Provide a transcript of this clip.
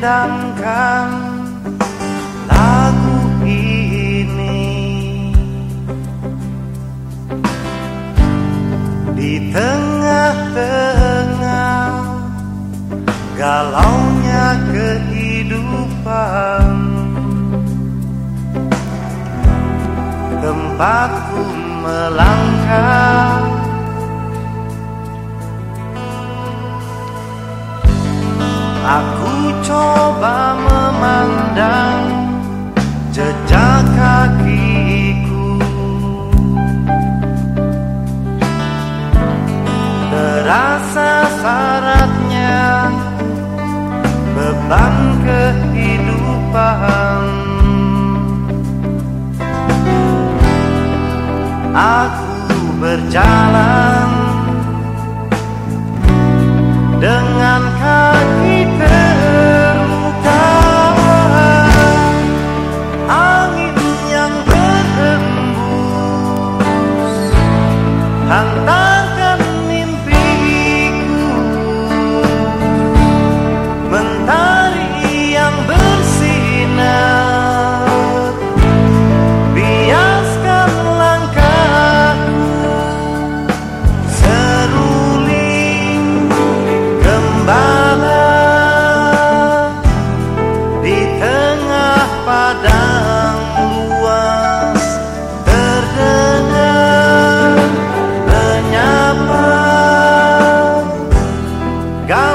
bayangkan lagu ini. Di tengah-tengah galaunya kehidupan tempatku melangkah Aku coba memandang jejak kakiku. Terasa syaratnya beban kehidupan. Aku berjalan hantarkan mimpiku. Mentari yang bersinar. Biaskan langkahku. Seruling gembala di tengah padang God